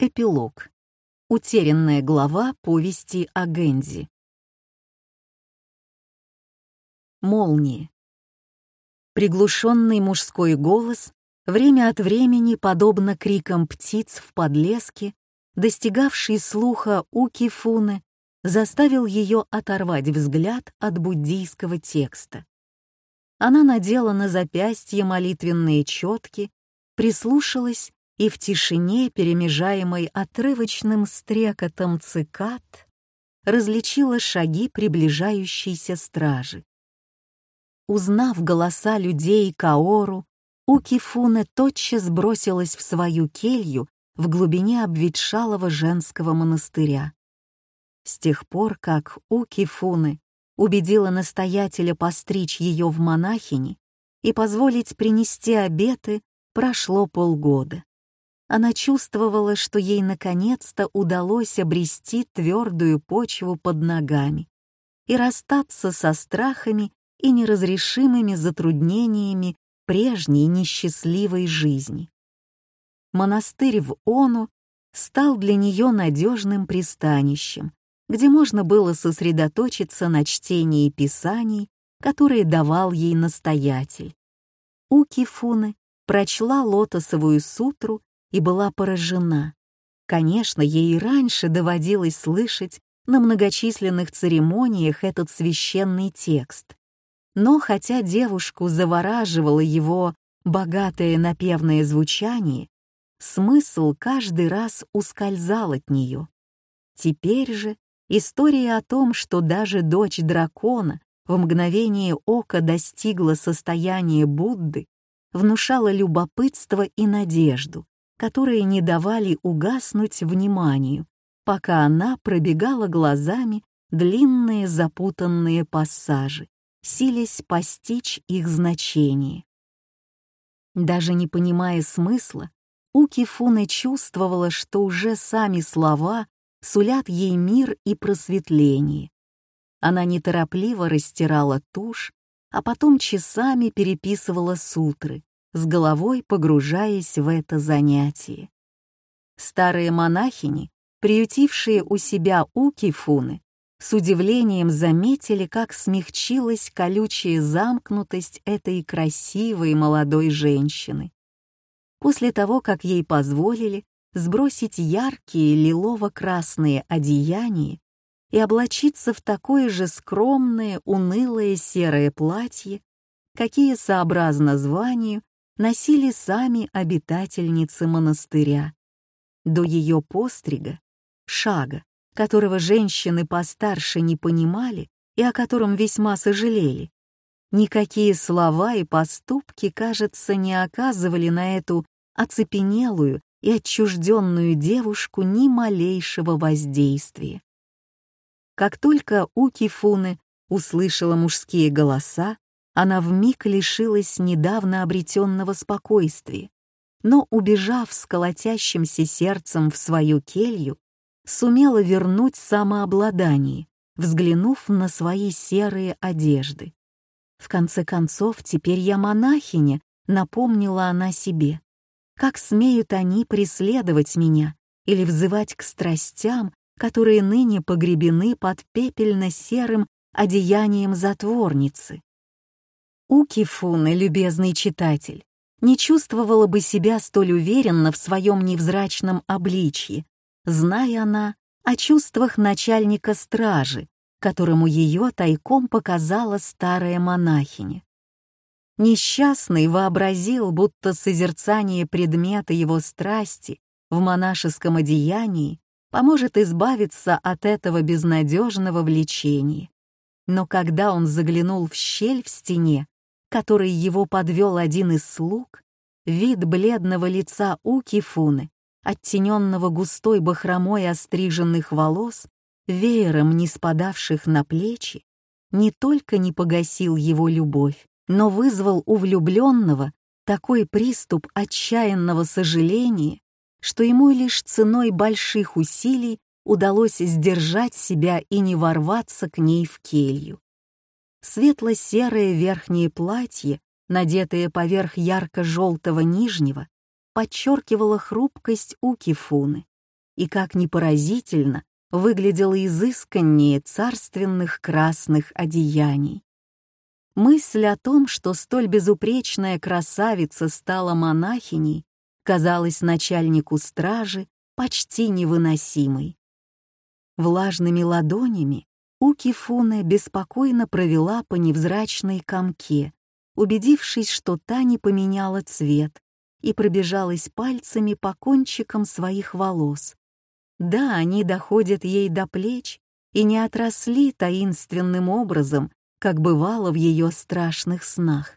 Эпилог. Утерянная глава повести о Гензи. Молнии. Приглушенный мужской голос время от времени, подобно крикам птиц в подлеске, достигавший слуха Уки Фуны, заставил ее оторвать взгляд от буддийского текста. Она надела на запястье молитвенные четки, прислушалась и в тишине, перемежаемой отрывочным стрекотом цикад, различила шаги приближающейся стражи. Узнав голоса людей Каору, Укифуне тотчас бросилась в свою келью в глубине обветшалого женского монастыря. С тех пор, как Укифуне убедила настоятеля постричь ее в монахини и позволить принести обеты, прошло полгода она чувствовала, что ей наконец-то удалось обрести твердую почву под ногами и расстаться со страхами и неразрешимыми затруднениями прежней несчастливой жизни. Монастырь в Ону стал для нее надежным пристанищем, где можно было сосредоточиться на чтении писаний, которые давал ей настоятель. Уки Фуны прочла лотосовую сутру и была поражена. Конечно, ей и раньше доводилось слышать на многочисленных церемониях этот священный текст. Но хотя девушку завораживало его богатое напевное звучание, смысл каждый раз ускользал от нее. Теперь же история о том, что даже дочь дракона в мгновение ока достигла состояния Будды, внушала любопытство и надежду, которые не давали угаснуть вниманию, пока она пробегала глазами длинные запутанные пассажи, силясь постичь их значение. Даже не понимая смысла, Уки Фуне чувствовала, что уже сами слова сулят ей мир и просветление. Она неторопливо растирала тушь, а потом часами переписывала сутры, с головой погружаясь в это занятие. Старые монахини, приютившие у себя Укифуны, с удивлением заметили, как смягчилась колючая замкнутость этой красивой молодой женщины. После того, как ей позволили сбросить яркие лилово-красные одеяния и облачиться в такое же скромное, унылое серое платье, какие, сообразно званию, носили сами обитательницы монастыря. До ее пострига, шага, которого женщины постарше не понимали и о котором весьма сожалели, никакие слова и поступки, кажется, не оказывали на эту оцепенелую и отчужденную девушку ни малейшего воздействия. Как только Уки Фуны услышала мужские голоса, она вмиг лишилась недавно обретенного спокойствия, но, убежав с колотящимся сердцем в свою келью, сумела вернуть самообладание, взглянув на свои серые одежды. В конце концов, теперь я монахиня, напомнила она себе. Как смеют они преследовать меня или взывать к страстям, которые ныне погребены под пепельно-серым одеянием затворницы? Укифуны, любезный читатель, не чувствовала бы себя столь уверенно в своем невзрачном обличье, зная она о чувствах начальника стражи, которому ее тайком показала старая монахиня. Несчастный вообразил, будто созерцание предмета его страсти в монашеском одеянии поможет избавиться от этого безнадежного влечения. Но когда он заглянул в щель в стене, который его подвел один из слуг, вид бледного лица Укифуны, оттененного густой бахромой остриженных волос, веером не спадавших на плечи, не только не погасил его любовь, но вызвал у влюбленного такой приступ отчаянного сожаления, что ему лишь ценой больших усилий удалось сдержать себя и не ворваться к ней в келью. Светло-серое верхнее платье, надетое поверх ярко-желтого нижнего, подчеркивало хрупкость Укифуны, и, как ни поразительно, выглядела изысканнее царственных красных одеяний. Мысль о том, что столь безупречная красавица стала монахиней, казалась начальнику стражи почти невыносимой. Влажными ладонями Уки Фуне беспокойно провела по невзрачной комке, убедившись, что та не поменяла цвет, и пробежалась пальцами по кончикам своих волос. Да, они доходят ей до плеч и не отросли таинственным образом, как бывало в ее страшных снах.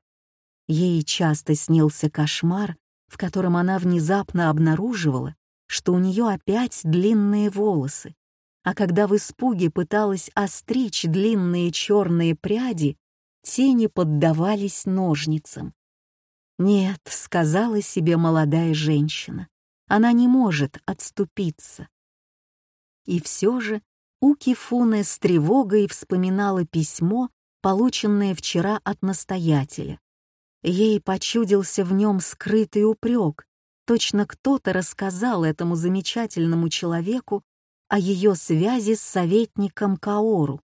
Ей часто снился кошмар, в котором она внезапно обнаруживала, что у нее опять длинные волосы, а когда в испуге пыталась остричь длинные черные пряди, тени поддавались ножницам. «Нет», — сказала себе молодая женщина, — «она не может отступиться». И все же Уки Фуне с тревогой вспоминала письмо, полученное вчера от настоятеля. Ей почудился в нем скрытый упрек, точно кто-то рассказал этому замечательному человеку о ее связи с советником Каору.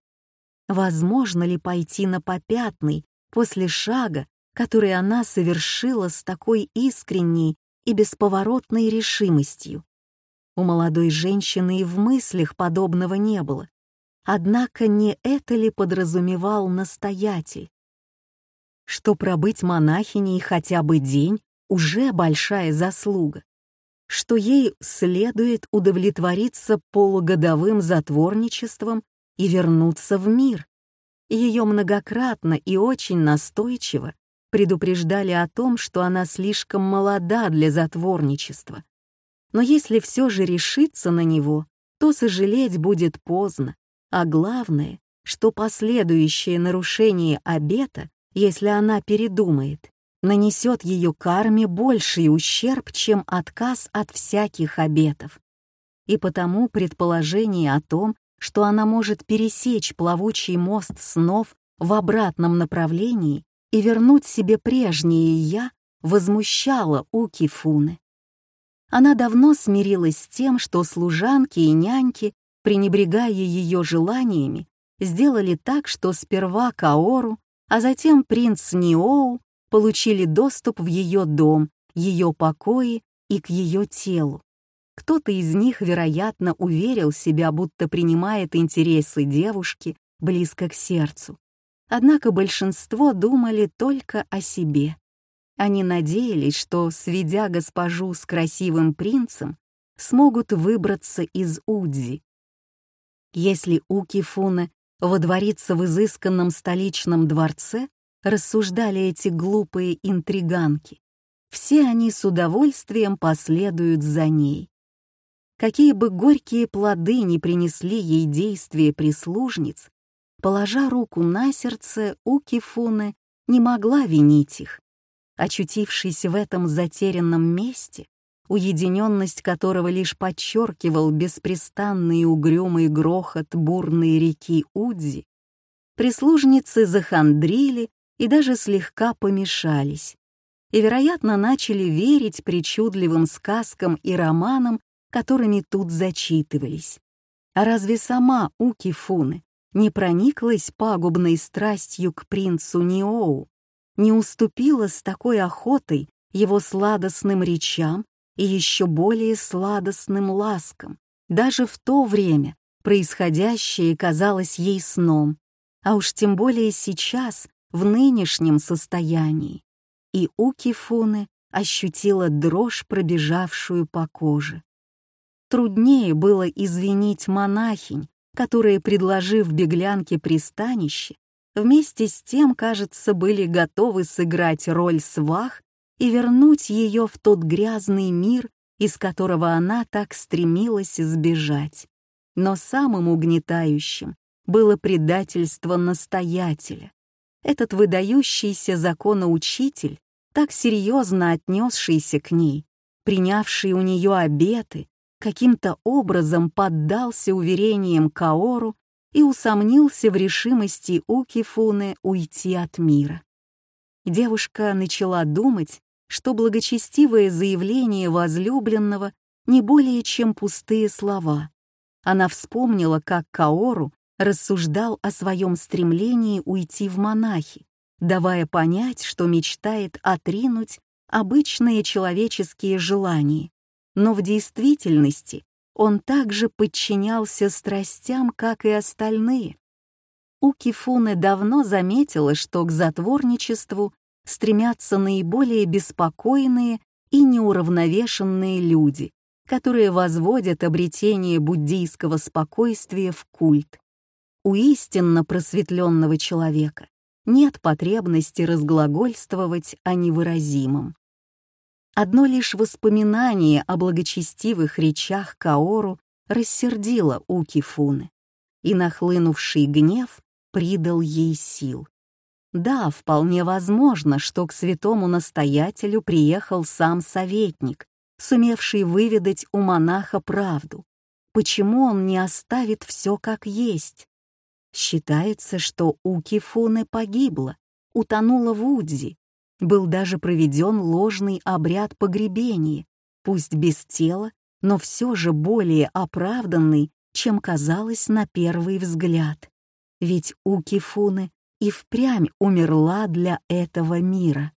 Возможно ли пойти на попятный после шага, который она совершила с такой искренней и бесповоротной решимостью? У молодой женщины и в мыслях подобного не было. Однако не это ли подразумевал настоятель? Что пробыть монахиней хотя бы день уже большая заслуга, что ей следует удовлетвориться полугодовым затворничеством и вернуться в мир. Ее многократно и очень настойчиво предупреждали о том, что она слишком молода для затворничества, но если все же решиться на него, то сожалеть будет поздно, а главное, что последующее нарушение обета, если она передумает, нанесет ее карме больший ущерб, чем отказ от всяких обетов. И потому предположение о том, что она может пересечь плавучий мост снов в обратном направлении и вернуть себе прежнее «я», возмущало Уки Фуны. Она давно смирилась с тем, что служанки и няньки, пренебрегая ее желаниями, сделали так, что сперва Каору, а затем принц Ниоу получили доступ в ее дом, ее покои и к ее телу. Кто-то из них, вероятно, уверил себя, будто принимает интересы девушки близко к сердцу. Однако большинство думали только о себе. Они надеялись, что, сведя госпожу с красивым принцем, смогут выбраться из Удзи. Если Укифуна водворится в изысканном столичном дворце, рассуждали эти глупые интриганки, все они с удовольствием последуют за ней. Какие бы горькие плоды не принесли ей действия прислужниц, положа руку на сердце, Укифуна не могла винить их. Очутившись в этом затерянном месте, уединенность которого лишь подчеркивал беспрестанный угрюмый грохот бурной реки Удзи, прислужницы захандрили и даже слегка помешались, и, вероятно, начали верить причудливым сказкам и романам, которыми тут зачитывались. А разве сама Уки Фуны не прониклась пагубной страстью к принцу Ниоу, не уступила с такой охотой его сладостным речам и еще более сладостным ласкам. Даже в то время происходящее казалось ей сном, а уж тем более сейчас, в нынешнем состоянии. И Укифуны ощутила дрожь, пробежавшую по коже. Труднее было извинить монахинь, которые, предложив беглянке пристанище, вместе с тем, кажется, были готовы сыграть роль свах и вернуть ее в тот грязный мир, из которого она так стремилась сбежать. Но самым угнетающим было предательство настоятеля. Этот выдающийся законоучитель, так серьезно отнесшийся к ней, принявший у нее обеты, каким-то образом поддался уверениям Каору и усомнился в решимости Укифуны уйти от мира. Девушка начала думать, что благочестивое заявление возлюбленного не более чем пустые слова. Она вспомнила, как Каору рассуждал о своем стремлении уйти в монахи, давая понять, что мечтает отринуть обычные человеческие желания, но в действительности он также подчинялся страстям, как и остальные. Укифуне давно заметила, что к затворничеству стремятся наиболее беспокойные и неуравновешенные люди, которые возводят обретение буддийского спокойствия в культ. У истинно просветленного человека нет потребности разглагольствовать о невыразимом. Одно лишь воспоминание о благочестивых речах Каору рассердило Укифуны, и нахлынувший гнев придал ей сил. Да, вполне возможно, что к святому настоятелю приехал сам советник, сумевший выведать у монаха правду. Почему он не оставит все как есть? Считается, что Укифуне погибла, утонула в Удзи. Был даже проведен ложный обряд погребения, пусть без тела, но все же более оправданный, чем казалось на первый взгляд. Ведь Укифуне и впрямь умерла для этого мира.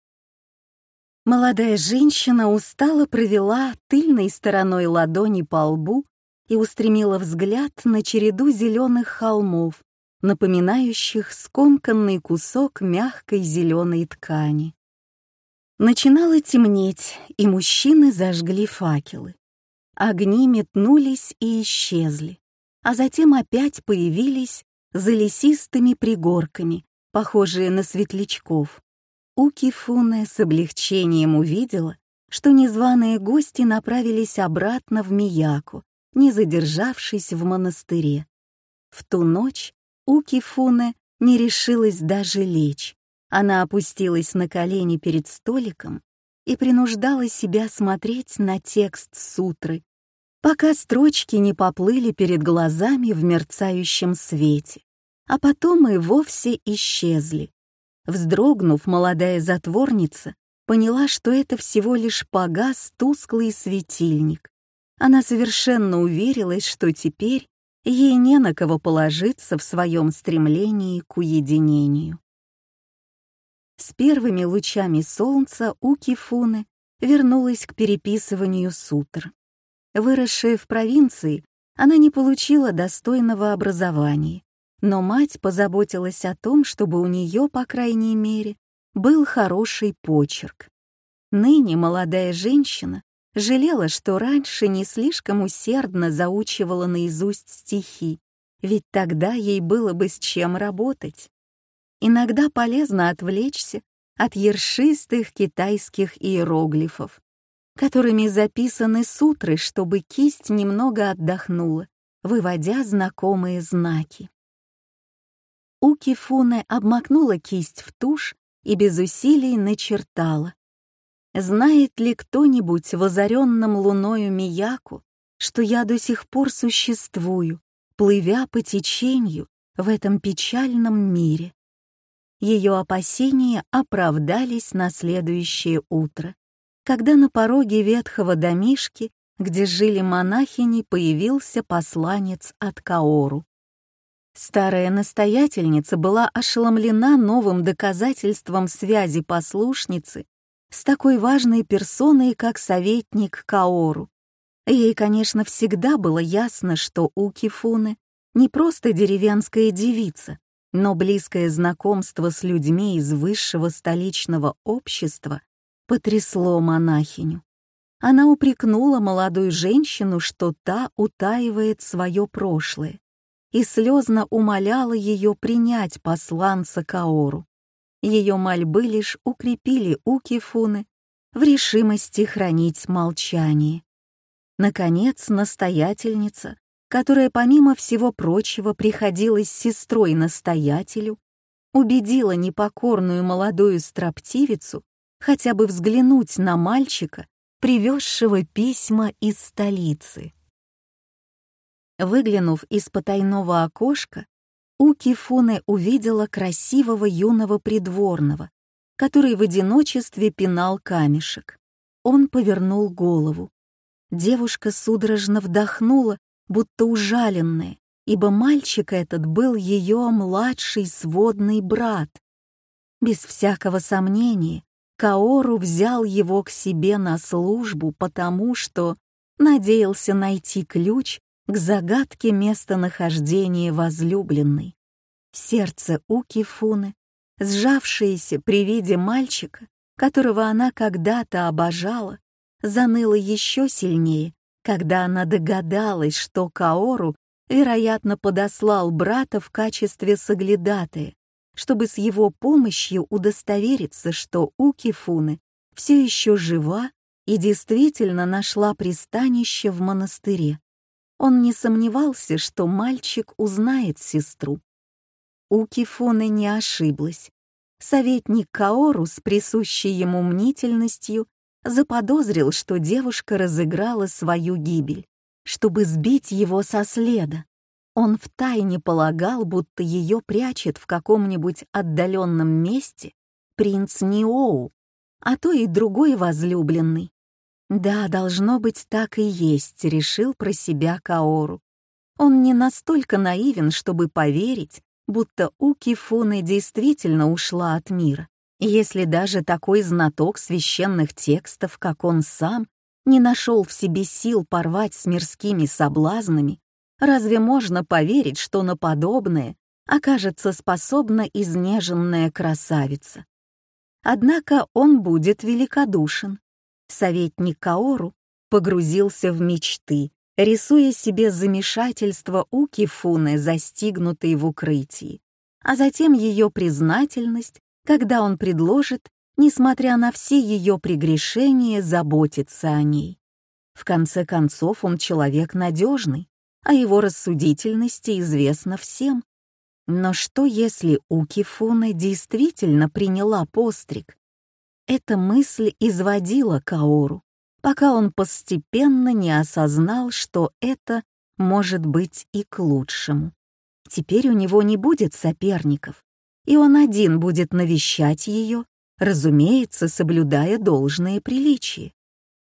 Молодая женщина устало провела тыльной стороной ладони по лбу и устремила взгляд на череду зеленых холмов, напоминающих скомканный кусок мягкой зеленой ткани. Начинало темнеть, и мужчины зажгли факелы. Огни метнулись и исчезли, а затем опять появились за лесистыми пригорками, похожие на светлячков. Уки Фуне с облегчением увидела, что незваные гости направились обратно в Мияку, не задержавшись в монастыре. В ту ночь Уки Фуне не решилась даже лечь. Она опустилась на колени перед столиком и принуждала себя смотреть на текст сутры, пока строчки не поплыли перед глазами в мерцающем свете а потом и вовсе исчезли. Вздрогнув, молодая затворница поняла, что это всего лишь погас тусклый светильник. Она совершенно уверилась, что теперь ей не на кого положиться в своем стремлении к уединению. С первыми лучами солнца у Кифуны вернулась к переписыванию сутр. Выросшая в провинции, она не получила достойного образования но мать позаботилась о том, чтобы у нее, по крайней мере, был хороший почерк. Ныне молодая женщина жалела, что раньше не слишком усердно заучивала наизусть стихи, ведь тогда ей было бы с чем работать. Иногда полезно отвлечься от ершистых китайских иероглифов, которыми записаны сутры, чтобы кисть немного отдохнула, выводя знакомые знаки. Уки Фуне обмакнула кисть в тушь и без усилий начертала. Знает ли кто-нибудь в озаренном луною Мияку, что я до сих пор существую, плывя по течению в этом печальном мире? Ее опасения оправдались на следующее утро, когда на пороге ветхого домишки, где жили монахини, появился посланец от Каору. Старая настоятельница была ошеломлена новым доказательством связи послушницы с такой важной персоной, как советник Каору. Ей, конечно, всегда было ясно, что у Кифуны не просто деревенская девица, но близкое знакомство с людьми из высшего столичного общества потрясло монахиню. Она упрекнула молодую женщину, что та утаивает свое прошлое и слезно умоляла ее принять посланца Каору. Ее мольбы лишь укрепили Укифуны в решимости хранить молчание. Наконец, настоятельница, которая, помимо всего прочего, приходилась сестрой настоятелю, убедила непокорную молодую строптивицу хотя бы взглянуть на мальчика, привезшего письма из столицы. Выглянув из потайного окошка, Уки Фуне увидела красивого юного придворного, который в одиночестве пинал камешек. Он повернул голову. Девушка судорожно вдохнула, будто ужаленная, ибо мальчик этот был ее младший сводный брат. Без всякого сомнения, Каору взял его к себе на службу, потому что надеялся найти ключ к загадке местонахождения возлюбленной. Сердце Уки Фуны, сжавшееся при виде мальчика, которого она когда-то обожала, заныло еще сильнее, когда она догадалась, что Каору, вероятно, подослал брата в качестве соглядатая, чтобы с его помощью удостовериться, что Уки Фуны все еще жива и действительно нашла пристанище в монастыре. Он не сомневался, что мальчик узнает сестру. Уки Фуны не ошиблась. Советник Каору с присущей ему мнительностью заподозрил, что девушка разыграла свою гибель, чтобы сбить его со следа. Он втайне полагал, будто ее прячет в каком-нибудь отдаленном месте принц Ниоу, а то и другой возлюбленный. Да, должно быть, так и есть, решил про себя Каору. Он не настолько наивен, чтобы поверить, будто Уки Фуны действительно ушла от мира. Если даже такой знаток священных текстов, как он сам, не нашел в себе сил порвать с мирскими соблазнами, разве можно поверить, что на подобное окажется способна изнеженная красавица? Однако он будет великодушен. Советник Каору погрузился в мечты, рисуя себе замешательство у Кифуны, застигнутой в укрытии, а затем ее признательность когда он предложит, несмотря на все ее прегрешения, заботиться о ней. В конце концов, он человек надежный, а его рассудительности известно всем. Но что, если Укифуна действительно приняла постриг? Эта мысль изводила Каору, пока он постепенно не осознал, что это может быть и к лучшему. Теперь у него не будет соперников, и он один будет навещать ее, разумеется, соблюдая должное приличие.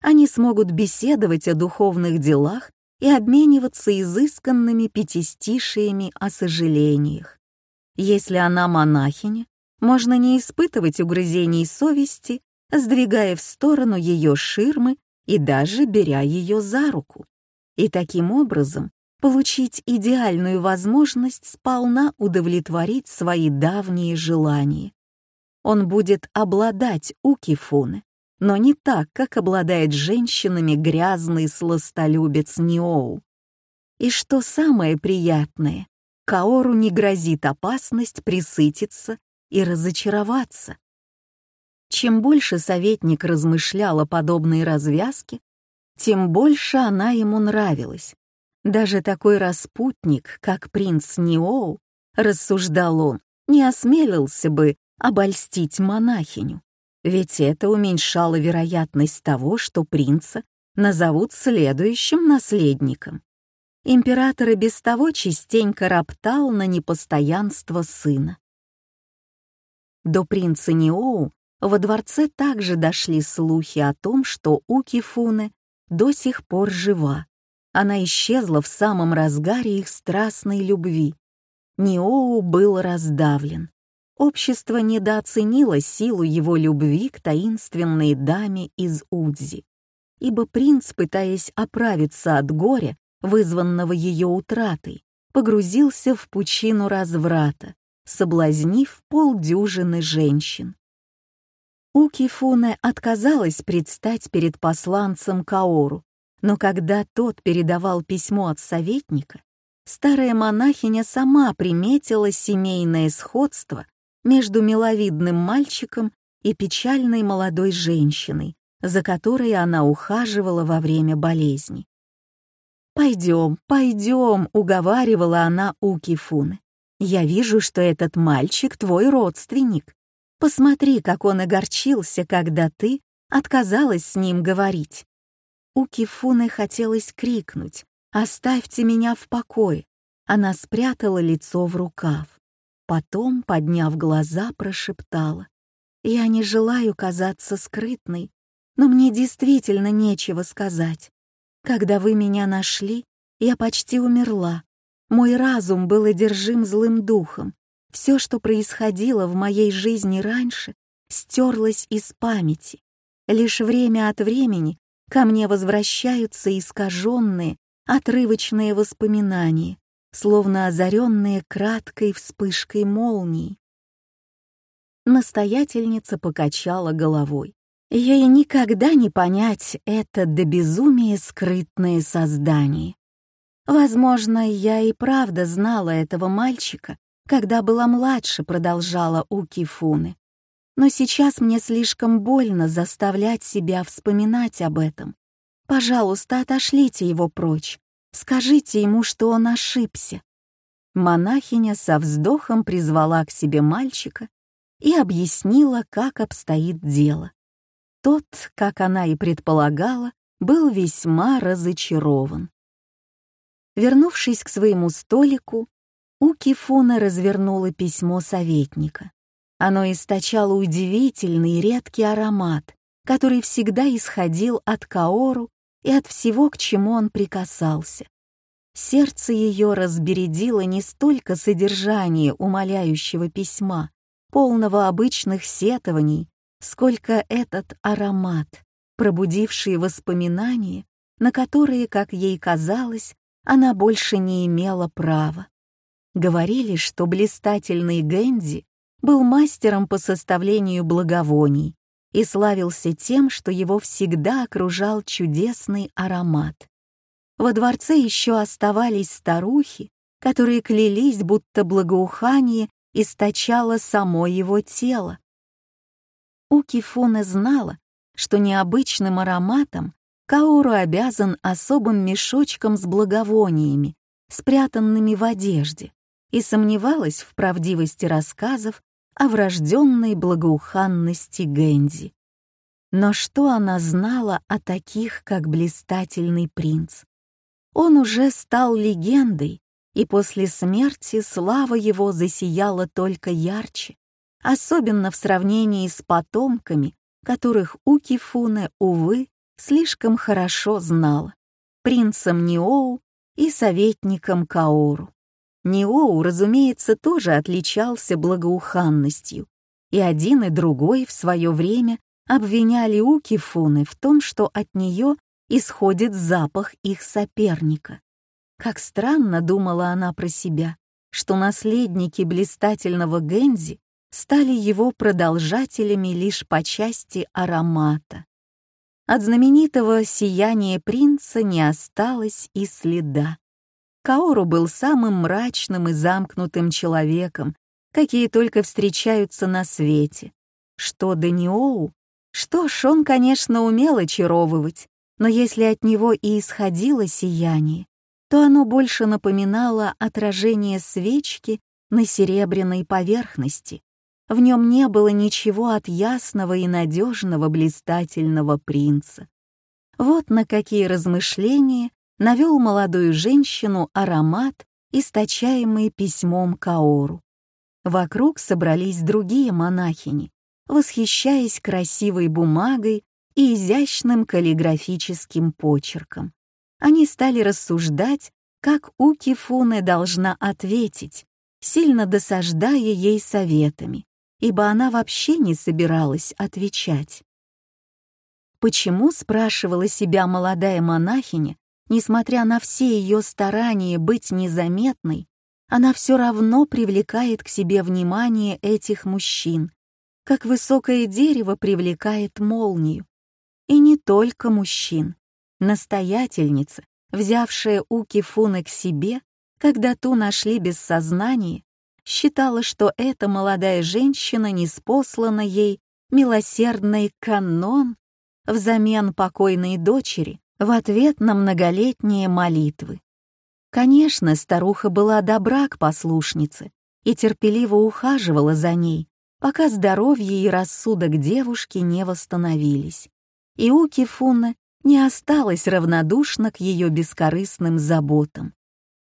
Они смогут беседовать о духовных делах и обмениваться изысканными пятистишиями о сожалениях. Если она монахиня, можно не испытывать угрызений совести, сдвигая в сторону ее ширмы и даже беря ее за руку. И таким образом получить идеальную возможность сполна удовлетворить свои давние желания. Он будет обладать Укифуны, но не так, как обладает женщинами грязный сластолюбец Ниоу. И что самое приятное, Каору не грозит опасность присытиться и разочароваться. Чем больше советник размышлял о подобной развязке, тем больше она ему нравилась. Даже такой распутник, как принц Ниоу, рассуждал он, не осмелился бы обольстить монахиню, ведь это уменьшало вероятность того, что принца назовут следующим наследником. Император и без того частенько роптал на непостоянство сына. До принца Ниоу во дворце также дошли слухи о том, что Укифуне до сих пор жива, она исчезла в самом разгаре их страстной любви. Ниоу был раздавлен. Общество недооценило силу его любви к таинственной даме из Удзи, ибо принц, пытаясь оправиться от горя, вызванного ее утратой, погрузился в пучину разврата, соблазнив полдюжины женщин. Укифуне отказалась предстать перед посланцем Каору, но когда тот передавал письмо от советника, старая монахиня сама приметила семейное сходство между миловидным мальчиком и печальной молодой женщиной, за которой она ухаживала во время болезни. «Пойдем, пойдем», — уговаривала она у Кифуны. «Я вижу, что этот мальчик твой родственник. Посмотри, как он огорчился, когда ты отказалась с ним говорить. У Кифуны хотелось крикнуть «Оставьте меня в покое!» Она спрятала лицо в рукав. Потом, подняв глаза, прошептала «Я не желаю казаться скрытной, но мне действительно нечего сказать. Когда вы меня нашли, я почти умерла. Мой разум был одержим злым духом. Все, что происходило в моей жизни раньше, стерлось из памяти. Лишь время от времени ко мне возвращаются искаженные, отрывочные воспоминания, словно озаренные краткой вспышкой молнии. Настоятельница покачала головой. Ей никогда не понять это до безумия скрытное создание. Возможно, я и правда знала этого мальчика, когда была младше, продолжала Уки Фуны. Но сейчас мне слишком больно заставлять себя вспоминать об этом. Пожалуйста, отошлите его прочь. Скажите ему, что он ошибся. Монахиня со вздохом призвала к себе мальчика и объяснила, как обстоит дело. Тот, как она и предполагала, был весьма разочарован. Вернувшись к своему столику, Уки Фуна развернула письмо советника. Оно источало удивительный редкий аромат, который всегда исходил от Каору и от всего, к чему он прикасался. Сердце ее разбередило не столько содержание умоляющего письма, полного обычных сетований, сколько этот аромат, пробудивший воспоминания, на которые, как ей казалось, она больше не имела права. Говорили, что блистательный Гэнди был мастером по составлению благовоний и славился тем, что его всегда окружал чудесный аромат. Во дворце еще оставались старухи, которые клялись, будто благоухание источало само его тело. Уки Фуне знала, что необычным ароматом Каору обязан особым мешочком с благовониями, спрятанными в одежде, и сомневалась в правдивости рассказов о врожденной благоуханности Гэнди. Но что она знала о таких, как блистательный принц? Он уже стал легендой, и после смерти слава его засияла только ярче, особенно в сравнении с потомками, которых Укифуне, увы, слишком хорошо знала, принцем Ниоу и советником Каору. Ниоу, разумеется, тоже отличался благоуханностью, и один и другой в свое время обвиняли Укифуны в том, что от нее исходит запах их соперника. Как странно думала она про себя, что наследники блистательного Гензи стали его продолжателями лишь по части аромата. От знаменитого сияния принца не осталось и следа. Каору был самым мрачным и замкнутым человеком, какие только встречаются на свете. Что Даниоу? Что ж, он, конечно, умел очаровывать, но если от него и исходило сияние, то оно больше напоминало отражение свечки на серебряной поверхности. В нем не было ничего от ясного и надежного блистательного принца. Вот на какие размышления навел молодую женщину аромат, источаемый письмом Каору. Вокруг собрались другие монахини, восхищаясь красивой бумагой и изящным каллиграфическим почерком они стали рассуждать, как Уки Фуне должна ответить, сильно досаждая ей советами, ибо она вообще не собиралась отвечать. Почему, спрашивала себя молодая монахиня, несмотря на все ее старания быть незаметной, она все равно привлекает к себе внимание этих мужчин, как высокое дерево привлекает молнию. И не только мужчин. Настоятельница, взявшая Уки Фуны к себе, когда ту нашли без сознания, считала, что эта молодая женщина неспослана ей милосердный канон взамен покойной дочери в ответ на многолетние молитвы. Конечно, старуха была добра к послушнице и терпеливо ухаживала за ней, пока здоровье и рассудок девушки не восстановились. И Уки Фуна не осталась равнодушна к ее бескорыстным заботам.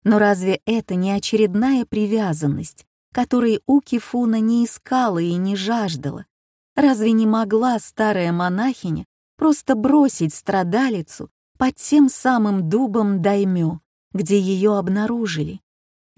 Но разве это не очередная привязанность, которой Уки Фуна не искала и не жаждала? Разве не могла старая монахиня просто бросить страдалицу под тем самым дубом Даймё, где ее обнаружили.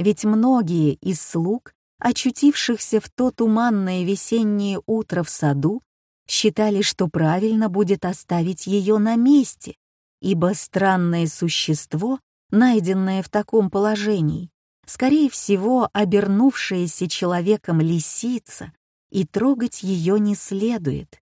Ведь многие из слуг, очутившихся в то туманное весеннее утро в саду, считали, что правильно будет оставить ее на месте, ибо странное существо, найденное в таком положении, скорее всего, обернувшаяся человеком лисица, и трогать ее не следует.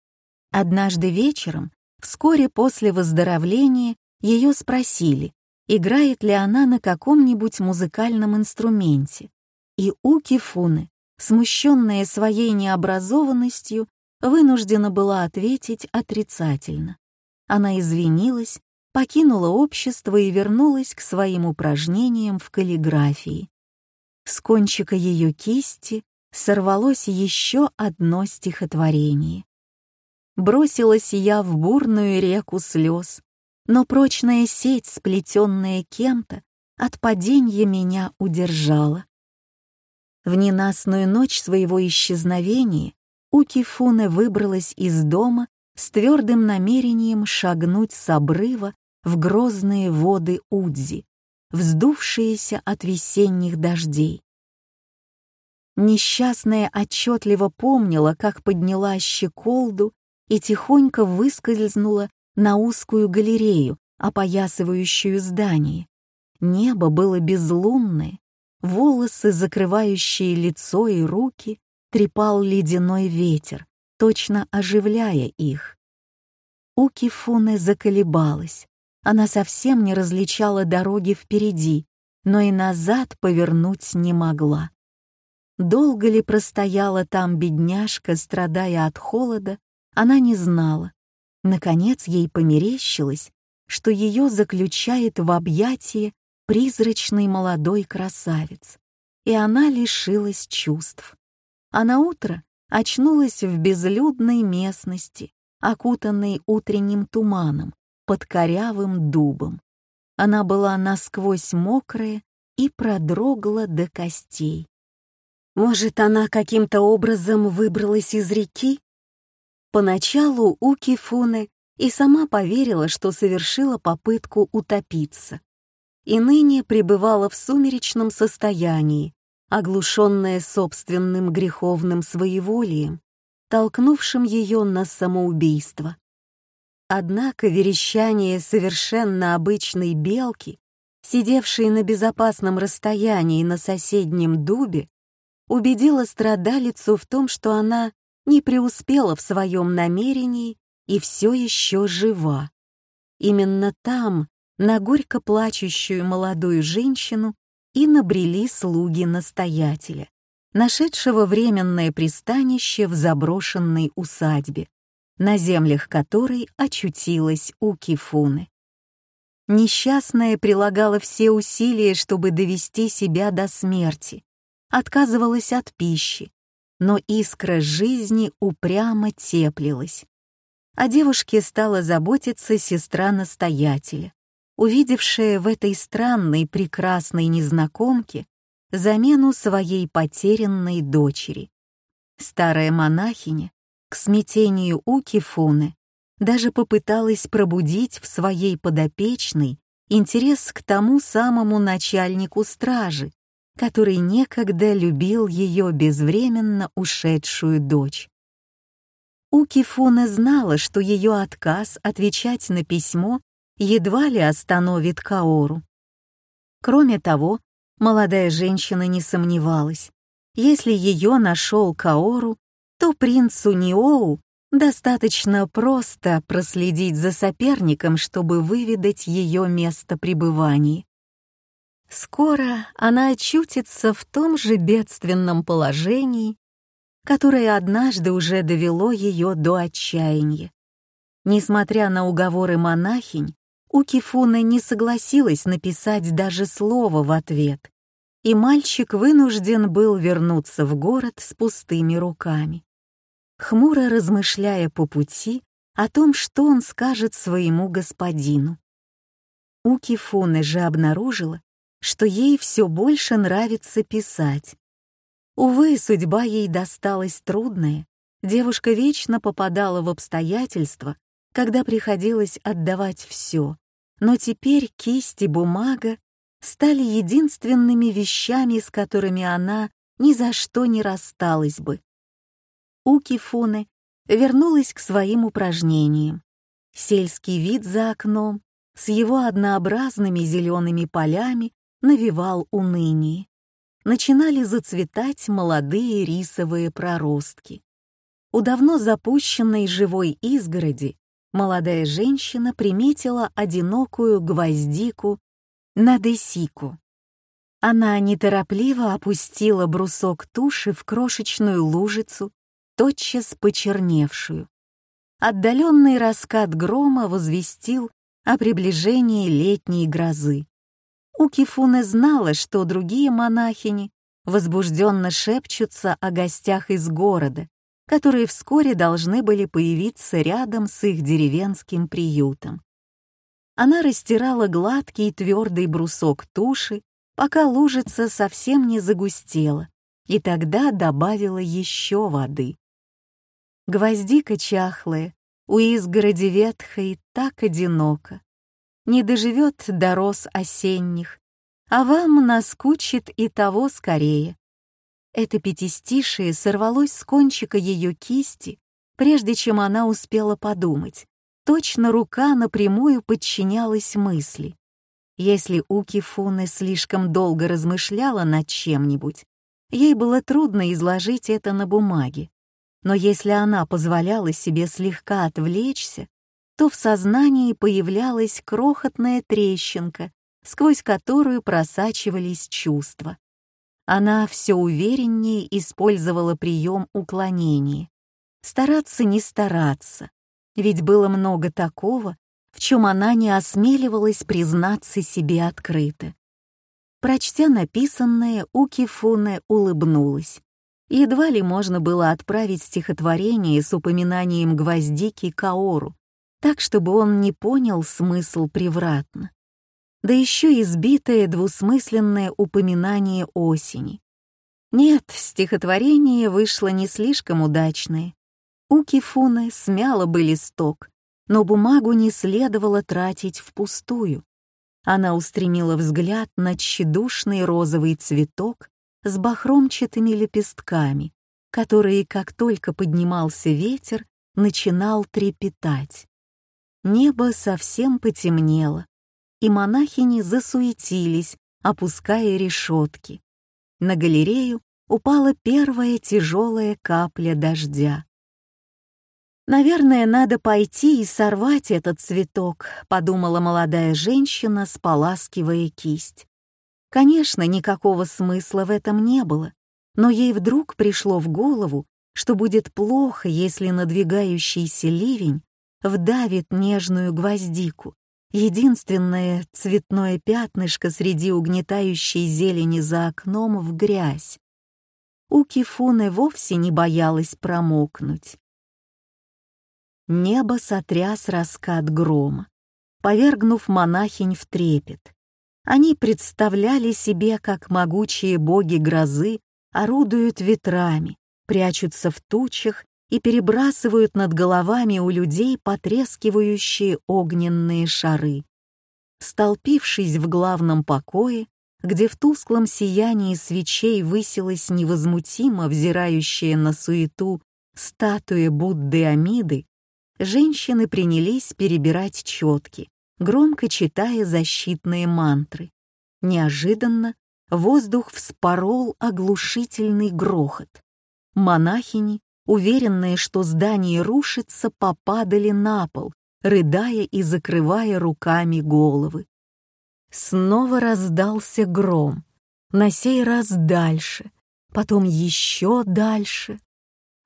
Однажды вечером, вскоре после выздоровления, ее спросили, играет ли она на каком-нибудь музыкальном инструменте, и Уки Фуны, смущенная своей необразованностью, вынуждена была ответить отрицательно. Она извинилась, покинула общество и вернулась к своим упражнениям в каллиграфии. С кончика ее кисти сорвалось еще одно стихотворение. Бросилась я в бурную реку слез, но прочная сеть, сплетенная кем-то, от падения меня удержала. В ненастную ночь своего исчезновения Укифуне выбралась из дома с твердым намерением шагнуть с обрыва в грозные воды Удзи, вздувшиеся от весенних дождей. Несчастная отчетливо помнила, как подняла щеколду и тихонько выскользнула на узкую галерею, опоясывающую здание. Небо было безлунное, волосы, закрывающие лицо и руки, трепал ледяной ветер, точно оживляя их. Уки Фуны заколебалась. Она совсем не различала дороги впереди, но и назад повернуть не могла. Долго ли простояла там бедняжка, страдая от холода, она не знала. Наконец ей померещилось, что ее заключает в объятии призрачный молодой красавец, и она лишилась чувств а на утро очнулась в безлюдной местности, окутанной утренним туманом, под корявым дубом. Она была насквозь мокрая и продрогла до костей. Может, она каким-то образом выбралась из реки? Поначалу Уки Фуне и сама поверила, что совершила попытку утопиться. И ныне пребывала в сумеречном состоянии, оглушенная собственным греховным своеволием, толкнувшим ее на самоубийство. Однако верещание совершенно обычной белки, сидевшей на безопасном расстоянии на соседнем дубе, убедило страдалицу в том, что она не преуспела в своем намерении и все еще жива. Именно там, на горько плачущую молодую женщину, и набрели слуги настоятеля, нашедшего временное пристанище в заброшенной усадьбе, на землях которой очутилась у Кифуны. Несчастная прилагала все усилия, чтобы довести себя до смерти, отказывалась от пищи, но искра жизни упрямо теплилась. О девушке стала заботиться сестра настоятеля, увидевшая в этой странной прекрасной незнакомке замену своей потерянной дочери. Старая монахиня, смятению Уки Фуны, даже попыталась пробудить в своей подопечной интерес к тому самому начальнику стражи, который некогда любил ее безвременно ушедшую дочь. Уки Фуна знала, что ее отказ отвечать на письмо едва ли остановит Каору. Кроме того, молодая женщина не сомневалась, если ее нашел Каору, то принцу Ниоу достаточно просто проследить за соперником, чтобы выведать ее место пребывания. Скоро она очутится в том же бедственном положении, которое однажды уже довело ее до отчаяния. Несмотря на уговоры монахинь, Укифуна не согласилась написать даже слово в ответ, и мальчик вынужден был вернуться в город с пустыми руками. Хмуро размышляя по пути о том, что он скажет своему господину. Укифуна же обнаружила, что ей все больше нравится писать. Увы, судьба ей досталась трудная. Девушка вечно попадала в обстоятельства, когда приходилось отдавать все но теперь кисть и бумага стали единственными вещами, с которыми она ни за что не рассталась бы. Уки Фуны вернулась к своим упражнениям. Сельский вид за окном с его однообразными зелеными полями навевал уныние. Начинали зацветать молодые рисовые проростки. У давно запущенной живой изгороди молодая женщина приметила одинокую гвоздику на десику. Она неторопливо опустила брусок туши в крошечную лужицу, тотчас почерневшую. Отдаленный раскат грома возвестил о приближении летней грозы. Укифуне знала, что другие монахини возбужденно шепчутся о гостях из города, которые вскоре должны были появиться рядом с их деревенским приютом. Она растирала гладкий твердый брусок туши, пока лужица совсем не загустела, и тогда добавила еще воды. Гвоздика чахлая, у изгороди ветхой так одиноко. Не доживет до роз осенних, а вам наскучит и того скорее. Это пятистишие сорвалось с кончика ее кисти, прежде чем она успела подумать. Точно рука напрямую подчинялась мысли. Если Уки Фуны слишком долго размышляла над чем-нибудь, ей было трудно изложить это на бумаге. Но если она позволяла себе слегка отвлечься, то в сознании появлялась крохотная трещинка, сквозь которую просачивались чувства. Она все увереннее использовала прием уклонения. Стараться не стараться, ведь было много такого, в чем она не осмеливалась признаться себе открыто. Прочтя написанное, Укифуне улыбнулась. Едва ли можно было отправить стихотворение с упоминанием гвоздики Каору, так, чтобы он не понял смысл превратно. Да еще избитое двусмысленное упоминание осени. Нет, стихотворение вышло не слишком удачное. У Кифуны смяло бы листок, но бумагу не следовало тратить впустую. Она устремила взгляд на тщедушный розовый цветок, с бахромчатыми лепестками, которые, как только поднимался ветер, начинал трепетать. Небо совсем потемнело, и монахини засуетились, опуская решетки. На галерею упала первая тяжелая капля дождя. «Наверное, надо пойти и сорвать этот цветок», — подумала молодая женщина, споласкивая кисть. Конечно, никакого смысла в этом не было, но ей вдруг пришло в голову, что будет плохо, если надвигающийся ливень вдавит нежную гвоздику, единственное цветное пятнышко среди угнетающей зелени за окном в грязь. У Кифуны вовсе не боялась промокнуть. Небо сотряс раскат грома, повергнув монахинь в трепет. Они представляли себе, как могучие боги грозы орудуют ветрами, прячутся в тучах и перебрасывают над головами у людей потрескивающие огненные шары. Столпившись в главном покое, где в тусклом сиянии свечей высилась невозмутимо взирающая на суету статуя Будды Амиды, женщины принялись перебирать четки, громко читая защитные мантры. Неожиданно воздух вспорол оглушительный грохот. Монахини, уверенные, что здание рушится, попадали на пол, рыдая и закрывая руками головы. Снова раздался гром, на сей раз дальше, потом еще дальше.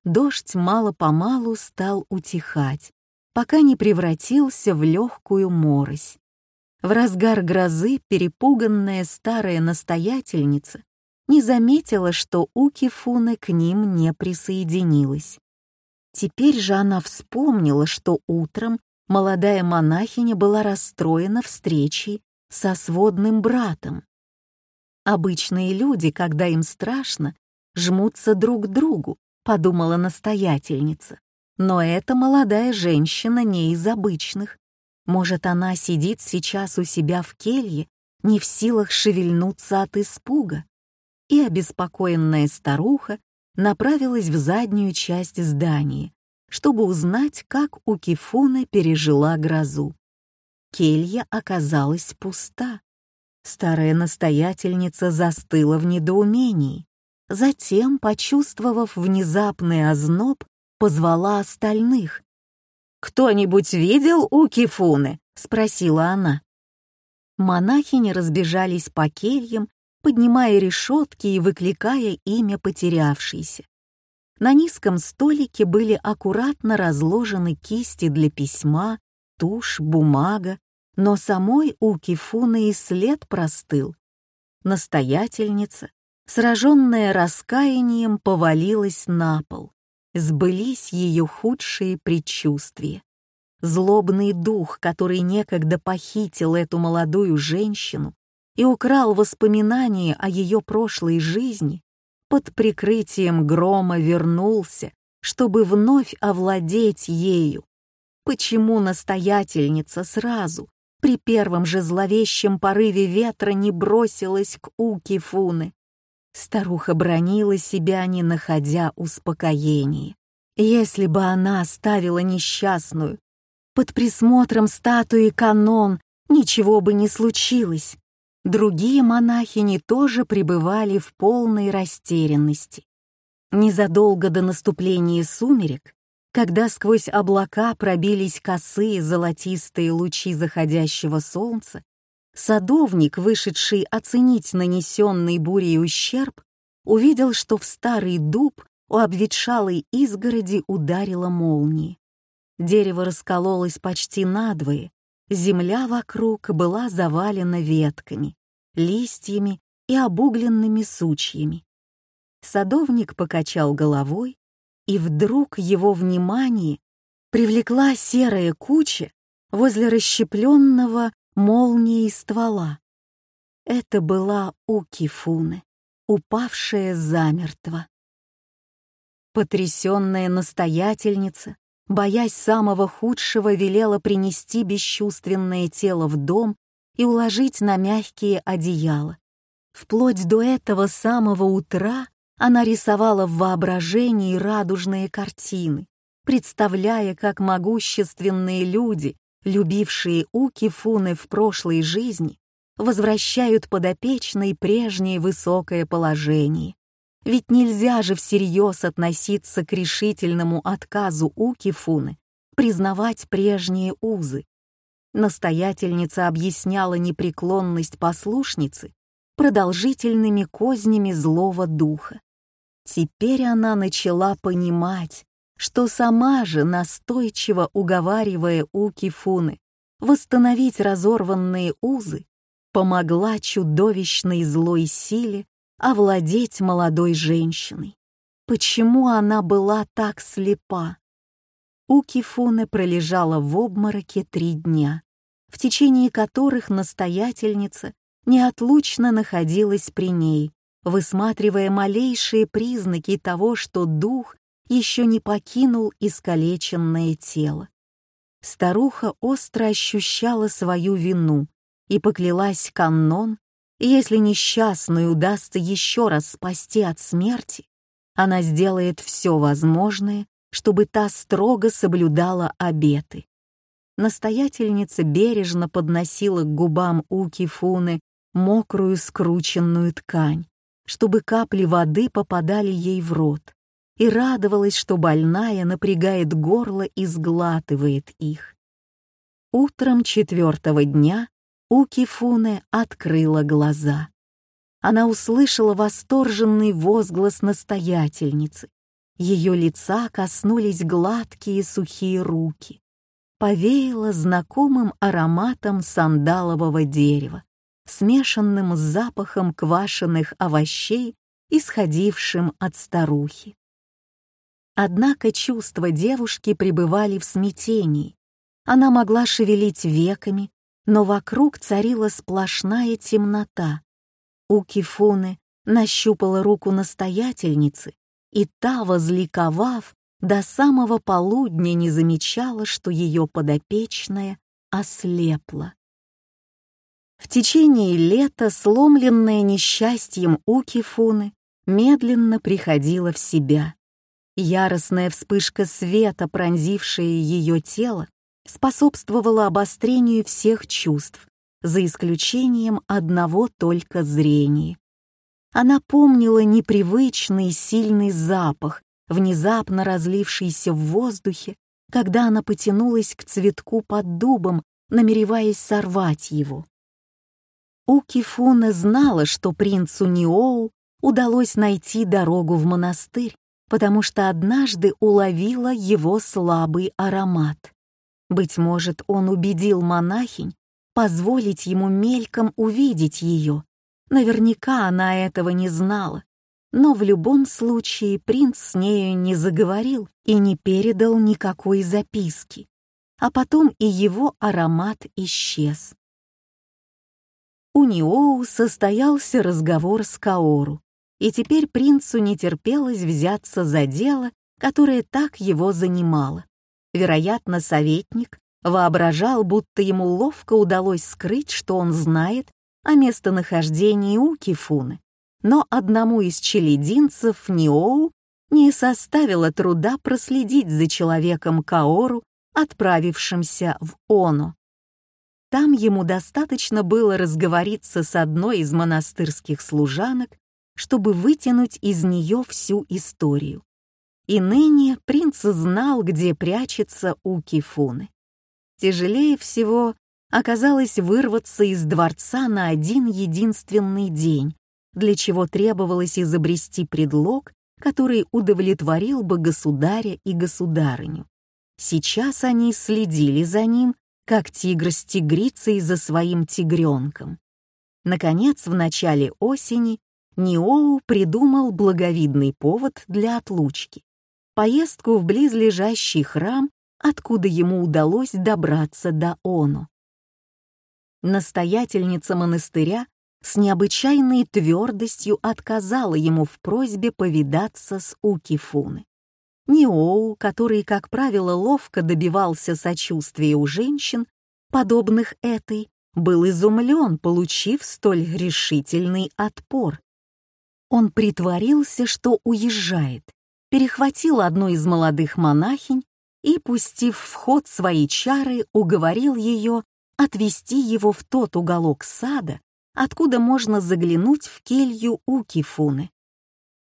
Дождь мало-помалу стал утихать, пока не превратился в легкую морось. В разгар грозы перепуганная старая настоятельница не заметила, что Укифуне к ним не присоединилась. Теперь же она вспомнила, что утром молодая монахиня была расстроена встречей со сводным братом. Обычные люди, когда им страшно, жмутся друг к другу, подумала настоятельница. Но эта молодая женщина не из обычных. Может, она сидит сейчас у себя в келье, не в силах шевельнуться от испуга. И обеспокоенная старуха направилась в заднюю часть здания, чтобы узнать, как у Кифуны пережила грозу. Келья оказалась пуста. Старая настоятельница застыла в недоумении. Затем, почувствовав внезапный озноб, позвала остальных. «Кто-нибудь видел у Кифуны?» — спросила она. Монахини разбежались по кельям, поднимая решетки и выкликая имя потерявшейся. На низком столике были аккуратно разложены кисти для письма, тушь, бумага, но самой у Кифуны и след простыл. Настоятельница, сраженная раскаянием, повалилась на пол. Сбылись ее худшие предчувствия. Злобный дух, который некогда похитил эту молодую женщину и украл воспоминания о ее прошлой жизни, под прикрытием грома вернулся, чтобы вновь овладеть ею. Почему настоятельница сразу, при первом же зловещем порыве ветра, не бросилась к Уки Фуны? Старуха бронила себя, не находя успокоения. Если бы она оставила несчастную, под присмотром статуи канон ничего бы не случилось. Другие монахини тоже пребывали в полной растерянности. Незадолго до наступления сумерек, когда сквозь облака пробились косые золотистые лучи заходящего солнца, садовник, вышедший оценить нанесенный бурей ущерб, увидел, что в старый дуб у обветшалой изгороди ударила молния. Дерево раскололось почти надвое, земля вокруг была завалена ветками, листьями и обугленными сучьями. Садовник покачал головой, и вдруг его внимание привлекла серая куча возле расщепленного молнией ствола. Это была Укифуны, упавшая замертво. Потрясенная настоятельница боясь самого худшего, велела принести бесчувственное тело в дом и уложить на мягкие одеяла. Вплоть до этого самого утра она рисовала в воображении радужные картины, представляя, как могущественные люди, любившие Уки Фуны в прошлой жизни, возвращают подопечной прежнее высокое положение. Ведь нельзя же всерьез относиться к решительному отказу у Кифуны, признавать прежние узы. Настоятельница объясняла непреклонность послушницы продолжительными кознями злого духа. Теперь она начала понимать, что сама же, настойчиво уговаривая у Кифуны восстановить разорванные узы, помогла чудовищной злой силе овладеть молодой женщиной. Почему она была так слепа? Укифуне пролежала в обмороке три дня, в течение которых настоятельница неотлучно находилась при ней, высматривая малейшие признаки того, что дух еще не покинул искалеченное тело. Старуха остро ощущала свою вину и поклялась каннон если несчастную удастся еще раз спасти от смерти, она сделает все возможное, чтобы та строго соблюдала обеты. Настоятельница бережно подносила к губам Уки Фуны мокрую скрученную ткань, чтобы капли воды попадали ей в рот, и радовалась, что больная напрягает горло и сглатывает их. Утром четвертого дня Укифуне открыла глаза. Она услышала восторженный возглас настоятельницы. Ее лица коснулись гладкие сухие руки. Повеяло знакомым ароматом сандалового дерева, смешанным с запахом квашеных овощей, исходившим от старухи. Однако чувства девушки пребывали в смятении. Она могла шевелить веками, но вокруг царила сплошная темнота. У Кифуны нащупала руку настоятельницы, и та, возликовав, до самого полудня не замечала, что ее подопечная ослепла. В течение лета, сломленная несчастьем Укифуны, медленно приходила в себя. Яростная вспышка света, пронзившая ее тело, способствовала обострению всех чувств, за исключением одного только зрения. Она помнила непривычный сильный запах, внезапно разлившийся в воздухе, когда она потянулась к цветку под дубом, намереваясь сорвать его. Укифуна знала, что принцу Ниоу удалось найти дорогу в монастырь, потому что однажды уловила его слабый аромат. Быть может, он убедил монахинь позволить ему мельком увидеть ее. Наверняка она этого не знала, но в любом случае принц с нею не заговорил и не передал никакой записки, а потом и его аромат исчез. У Ниоу состоялся разговор с Каору, и теперь принцу не терпелось взяться за дело, которое так его занимало. Вероятно, советник воображал, будто ему ловко удалось скрыть, что он знает о местонахождении Укифуны, но одному из челединцев Ниоу не составило труда проследить за человеком Каору, отправившимся в Оно. Там ему достаточно было разговориться с одной из монастырских служанок, чтобы вытянуть из нее всю историю. И ныне принц знал, где прячется Укифуны. Тяжелее всего оказалось вырваться из дворца на один единственный день, для чего требовалось изобрести предлог, который удовлетворил бы государя и государыню. Сейчас они следили за ним, как тигр с тигрицей за своим тигренком. Наконец, в начале осени Ниоу придумал благовидный повод для отлучки — поездку в близлежащий храм, откуда ему удалось добраться до Ону. Настоятельница монастыря с необычайной твердостью отказала ему в просьбе повидаться с Укифуны. Ниоу, который, как правило, ловко добивался сочувствия у женщин, подобных этой, был изумлен, получив столь решительный отпор. Он притворился, что уезжает, перехватил одну из молодых монахинь и, пустив в ход свои чары, уговорил ее отвести его в тот уголок сада, откуда можно заглянуть в келью Укифуны.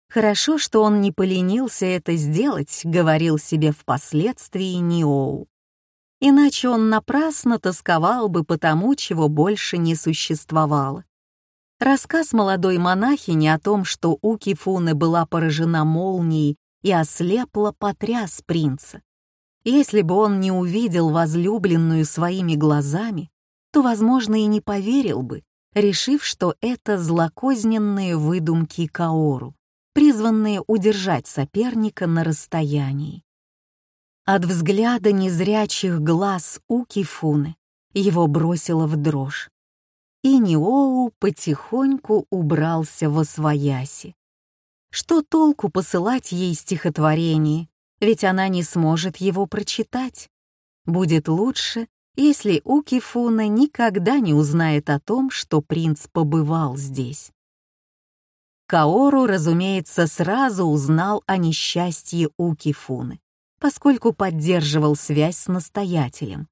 Хорошо, что он не поленился это сделать, говорил себе впоследствии Ниоу. Иначе он напрасно тосковал бы по тому, чего больше не существовало. Рассказ молодой монахини о том, что Укифуны была поражена молнией и ослепла, потряс принца. Если бы он не увидел возлюбленную своими глазами, то, возможно, и не поверил бы, решив, что это злокозненные выдумки Каору, призванные удержать соперника на расстоянии. От взгляда незрячих глаз у Кифуны его бросило в дрожь, и Ниоу потихоньку убрался во свояси. Что толку посылать ей стихотворение, ведь она не сможет его прочитать? Будет лучше, если Укифуна никогда не узнает о том, что принц побывал здесь. Каору, разумеется, сразу узнал о несчастье Укифуны, поскольку поддерживал связь с настоятелем.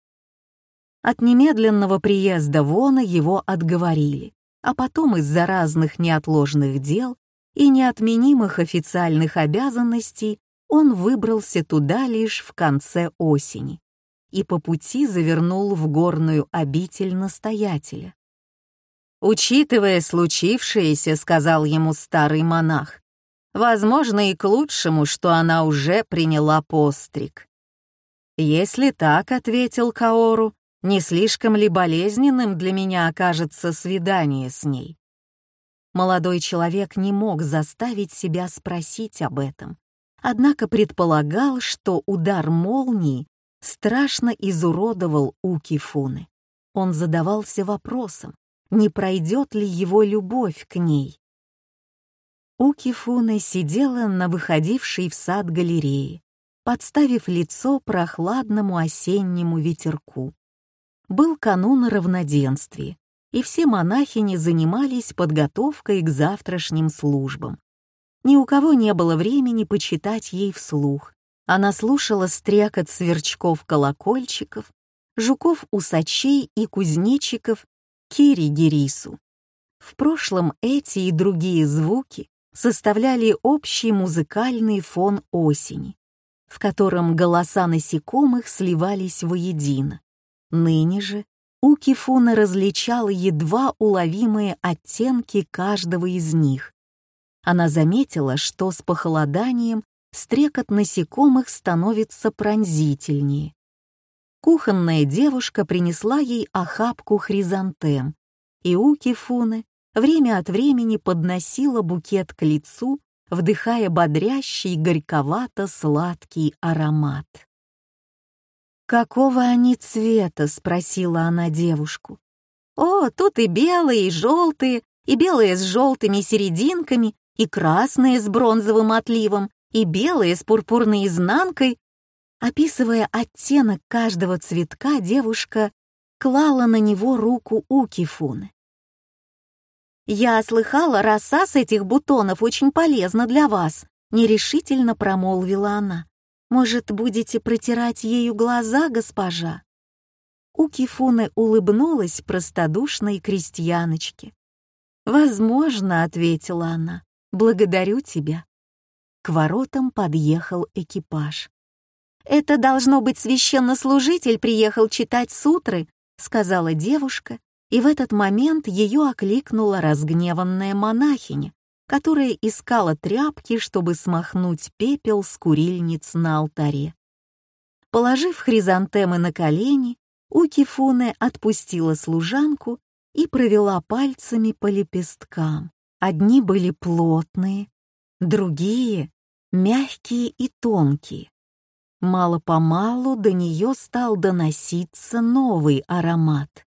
От немедленного приезда Вона его отговорили, а потом из-за разных неотложных дел и неотменимых официальных обязанностей он выбрался туда лишь в конце осени и по пути завернул в горную обитель настоятеля. «Учитывая случившееся, — сказал ему старый монах, — возможно и к лучшему, что она уже приняла постриг». «Если так, — ответил Каору, — не слишком ли болезненным для меня окажется свидание с ней?» Молодой человек не мог заставить себя спросить об этом, однако предполагал, что удар молнии страшно изуродовал Укифуны. Он задавался вопросом, не пройдет ли его любовь к ней. Укифуны сидела на выходившей в сад галерее, подставив лицо прохладному осеннему ветерку. Был канун равноденствия, и все монахини занимались подготовкой к завтрашним службам. Ни у кого не было времени почитать ей вслух. Она слушала стрекот сверчков-колокольчиков, жуков-усачей и кузнечиков кири-гирису. В прошлом эти и другие звуки составляли общий музыкальный фон осени, в котором голоса насекомых сливались воедино. Ныне же Укифуна различала едва уловимые оттенки каждого из них. Она заметила, что с похолоданием стрекот насекомых становится пронзительнее. Кухонная девушка принесла ей охапку хризантем, и Укифуны время от времени подносила букет к лицу, вдыхая бодрящий, горьковато-сладкий аромат. «Какого они цвета?» — спросила она девушку. «О, тут и белые, и желтые, и белые с желтыми серединками, и красные с бронзовым отливом, и белые с пурпурной изнанкой». Описывая оттенок каждого цветка, девушка клала на него руку Укифуны. «Я слыхала, роса с этих бутонов очень полезна для вас», — нерешительно промолвила она. «Может, будете протирать ею глаза, госпожа?» У Кифуны улыбнулась простодушной крестьяночке. «Возможно», — ответила она, — «благодарю тебя». К воротам подъехал экипаж. «Это должно быть священнослужитель приехал читать сутры», — сказала девушка и в этот момент ее окликнула разгневанная монахиня, которая искала тряпки, чтобы смахнуть пепел с курильниц на алтаре. Положив хризантемы на колени, Укифуне отпустила служанку и провела пальцами по лепесткам. Одни были плотные, другие — мягкие и тонкие. Мало-помалу до нее стал доноситься новый аромат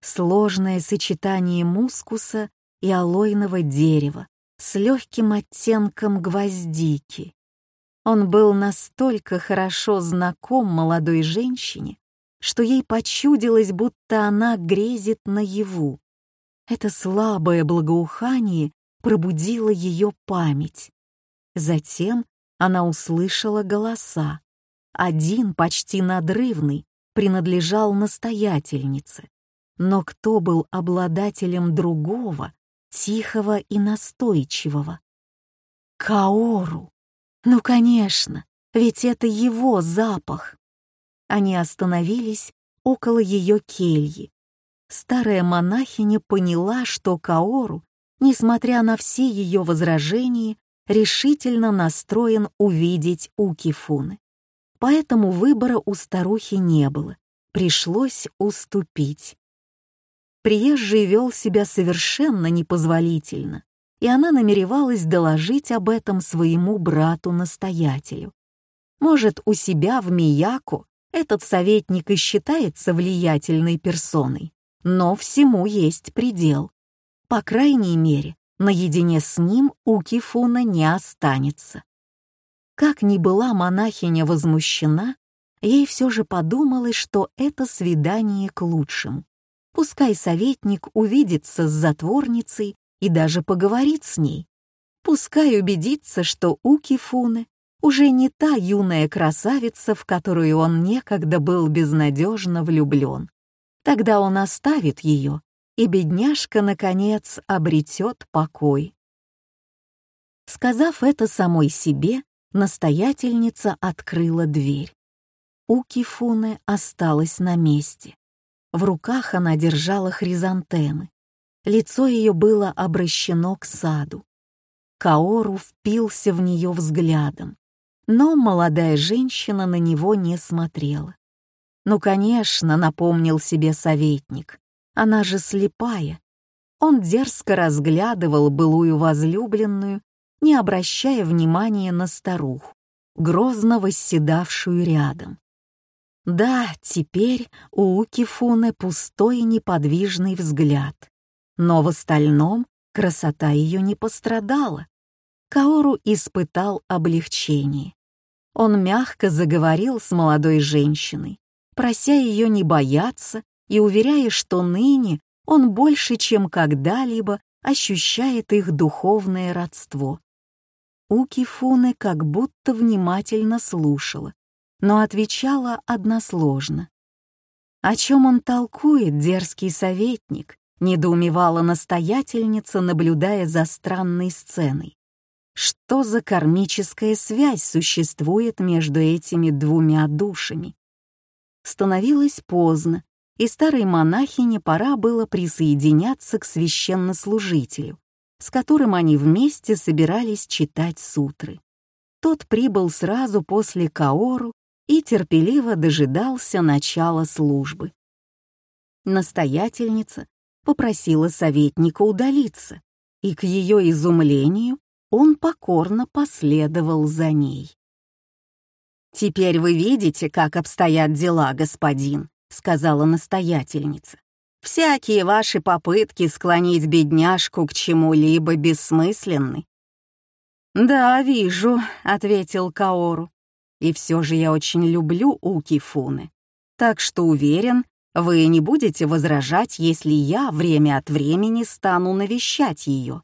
сложное сочетание мускуса и алойного дерева с легким оттенком гвоздики. Он был настолько хорошо знаком молодой женщине, что ей почудилось, будто она грезит наяву. Это слабое благоухание пробудило ее память. Затем она услышала голоса. Один, почти надрывный, принадлежал настоятельнице, но кто был обладателем другого, тихого и настойчивого? Каору! Ну, конечно, ведь это его запах. Они остановились около ее кельи. Старая монахиня поняла, что Каору, несмотря на все ее возражения, решительно настроен увидеть Укифуны. Поэтому выбора у старухи не было, пришлось уступить. Приезжий вел себя совершенно непозволительно, и она намеревалась доложить об этом своему брату-настоятелю. Может, у себя в Мияку этот советник и считается влиятельной персоной, но всему есть предел. По крайней мере, наедине с ним у Кифуна не останется. Как ни была монахиня возмущена, ей все же подумалось, что это свидание к лучшему. Пускай советник увидится с затворницей и даже поговорит с ней. Пускай убедится, что Укифуне уже не та юная красавица, в которую он некогда был безнадежно влюблен. Тогда он оставит ее, и бедняжка, наконец, обретет покой. Сказав это самой себе, настоятельница открыла дверь. Укифуне осталась на месте. В руках она держала хризантемы. Лицо ее было обращено к саду. Каору впился в нее взглядом, но молодая женщина на него не смотрела. Ну, конечно, напомнил себе советник, она же слепая. Он дерзко разглядывал былую возлюбленную, не обращая внимания на старуху, грозно восседавшую рядом. Да, теперь у Укифуны пустой неподвижный взгляд. Но в остальном красота ее не пострадала. Каору испытал облегчение. Он мягко заговорил с молодой женщиной, прося ее не бояться и уверяя, что ныне он больше, чем когда-либо, ощущает их духовное родство. Уки Фуны как будто внимательно слушала, но отвечала односложно. О чем он толкует, дерзкий советник, недоумевала настоятельница, наблюдая за странной сценой. Что за кармическая связь существует между этими двумя душами? Становилось поздно, и старой монахине пора было присоединяться к священнослужителю, с которым они вместе собирались читать сутры. Тот прибыл сразу после Каору и терпеливо дожидался начала службы. Настоятельница попросила советника удалиться, и к ее изумлению он покорно последовал за ней. «Теперь вы видите, как обстоят дела, господин», — сказала настоятельница. «Всякие ваши попытки склонить бедняжку к чему-либо бессмысленны». «Да, вижу», — ответил Каору. «И все же я очень люблю Укифуны, так что уверен, вы не будете возражать, если я время от времени стану навещать ее».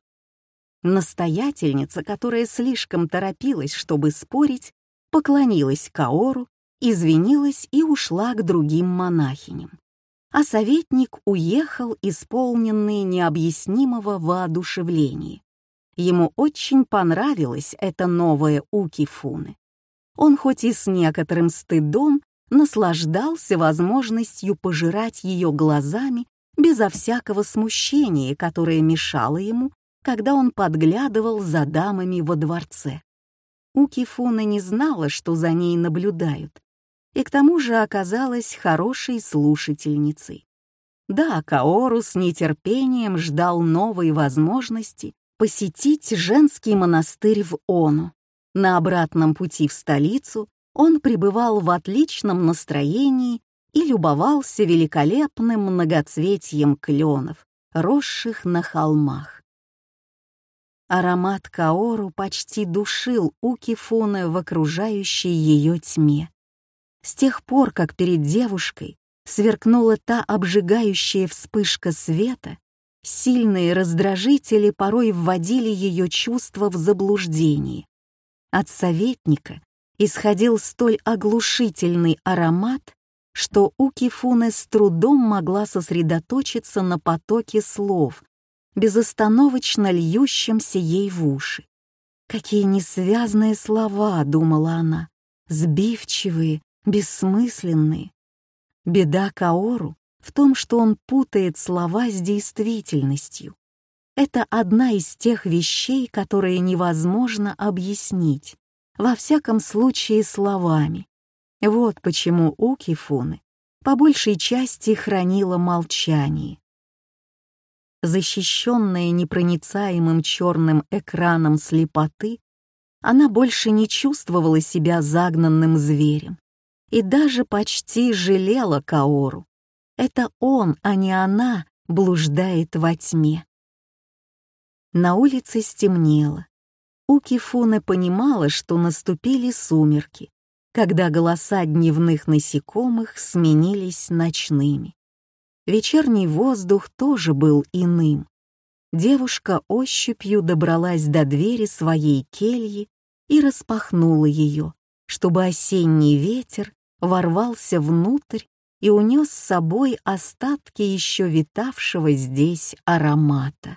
Настоятельница, которая слишком торопилась, чтобы спорить, поклонилась Каору, извинилась и ушла к другим монахиням. А советник уехал, исполненный необъяснимого воодушевления. Ему очень понравилось это новое Укифуны. Он хоть и с некоторым стыдом наслаждался возможностью пожирать ее глазами безо всякого смущения, которое мешало ему когда он подглядывал за дамами во дворце. Укифуна не знала, что за ней наблюдают, и к тому же оказалась хорошей слушательницей. Да, Каору с нетерпением ждал новой возможности посетить женский монастырь в Ону. На обратном пути в столицу он пребывал в отличном настроении и любовался великолепным многоцветием кленов, росших на холмах. Аромат каору почти душил Укифуна в окружающей ее тьме. С тех пор, как перед девушкой сверкнула та обжигающая вспышка света, сильные раздражители порой вводили ее чувства в заблуждение. От советника исходил столь оглушительный аромат, что Укифуне с трудом могла сосредоточиться на потоке слов, безостановочно льющимся ей в уши. Какие несвязные слова, думала она, сбивчивые, бессмысленные. Беда Каору в том, что он путает слова с действительностью. Это одна из тех вещей, которые невозможно объяснить, во всяком случае словами. Вот почему Укифуны по большей части хранила молчание защищенная непроницаемым черным экраном слепоты, она больше не чувствовала себя загнанным зверем и даже почти жалела Каору. Это он, а не она, блуждает во тьме. На улице стемнело. Укифуна понимала, что наступили сумерки, когда голоса дневных насекомых сменились ночными. Вечерний воздух тоже был иным. Девушка ощупью добралась до двери своей кельи и распахнула ее, чтобы осенний ветер ворвался внутрь и унес с собой остатки еще витавшего здесь аромата.